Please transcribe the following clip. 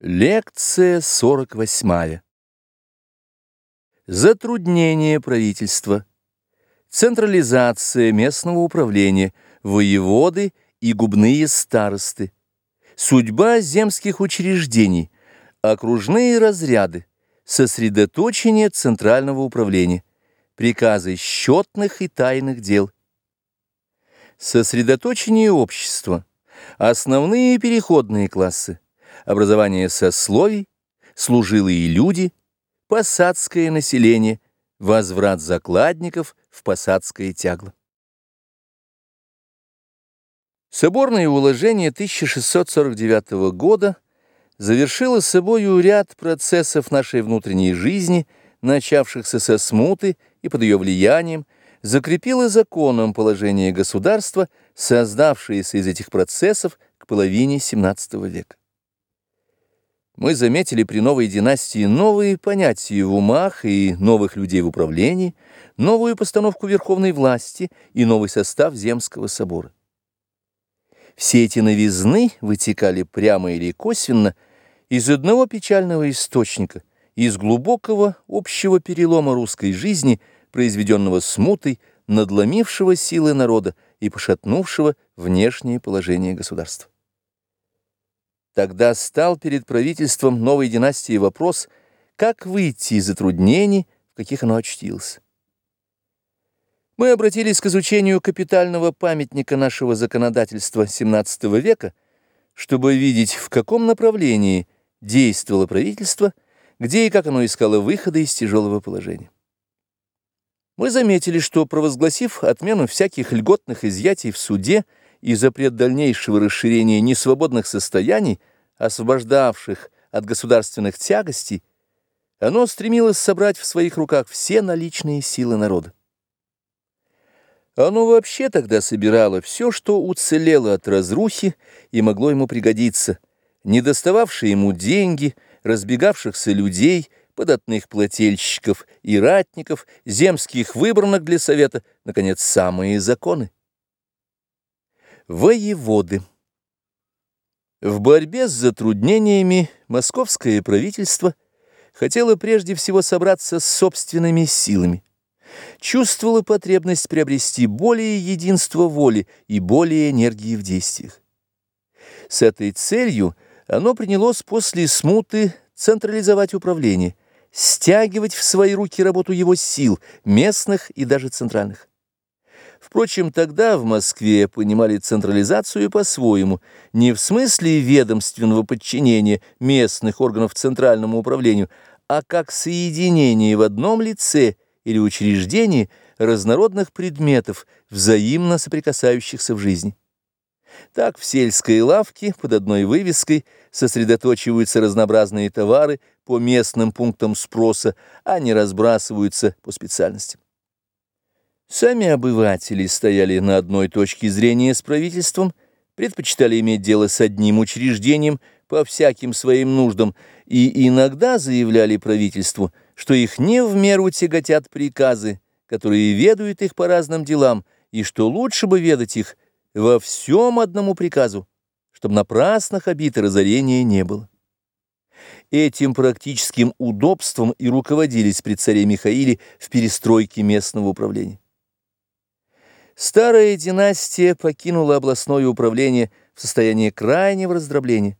Лекция 48. Затруднение правительства. Централизация местного управления, воеводы и губные старосты. Судьба земских учреждений, окружные разряды, сосредоточение центрального управления, приказы счетных и тайных дел. Сосредоточение общества, основные переходные классы образование сословий, служилые люди, посадское население, возврат закладников в посадское тягло. Соборное уложение 1649 года завершило собою ряд процессов нашей внутренней жизни, начавшихся со смуты и под ее влиянием, закрепило законом положение государства, создавшееся из этих процессов к половине XVII века мы заметили при новой династии новые понятия в умах и новых людей в управлении, новую постановку верховной власти и новый состав Земского собора. Все эти новизны вытекали прямо или косвенно из одного печального источника, из глубокого общего перелома русской жизни, произведенного смутой, надломившего силы народа и пошатнувшего внешнее положение государства. Тогда стал перед правительством новой династии вопрос, как выйти из затруднений, в каких оно очтилось. Мы обратились к изучению капитального памятника нашего законодательства XVII века, чтобы видеть, в каком направлении действовало правительство, где и как оно искало выхода из тяжелого положения. Мы заметили, что, провозгласив отмену всяких льготных изъятий в суде, и запрет дальнейшего расширения несвободных состояний, освобождавших от государственных тягостей, оно стремилось собрать в своих руках все наличные силы народа. Оно вообще тогда собирало все, что уцелело от разрухи и могло ему пригодиться, недостававшие ему деньги, разбегавшихся людей, податных плательщиков и ратников, земских выбранных для совета, наконец, самые законы. Воеводы. В борьбе с затруднениями московское правительство хотело прежде всего собраться с собственными силами, чувствовало потребность приобрести более единства воли и более энергии в действиях. С этой целью оно принялось после смуты централизовать управление, стягивать в свои руки работу его сил, местных и даже центральных. Впрочем, тогда в Москве понимали централизацию по-своему, не в смысле ведомственного подчинения местных органов центральному управлению, а как соединение в одном лице или учреждении разнородных предметов, взаимно соприкасающихся в жизни. Так в сельской лавке под одной вывеской сосредоточиваются разнообразные товары по местным пунктам спроса, а не разбрасываются по специальностям. Сами обыватели стояли на одной точке зрения с правительством, предпочитали иметь дело с одним учреждением по всяким своим нуждам и иногда заявляли правительству, что их не в меру тяготят приказы, которые ведают их по разным делам, и что лучше бы ведать их во всем одному приказу, чтобы напрасных обид и разорения не было. Этим практическим удобством и руководились при царе Михаиле в перестройке местного управления. Старая династия покинула областное управление в состоянии крайнего раздробления.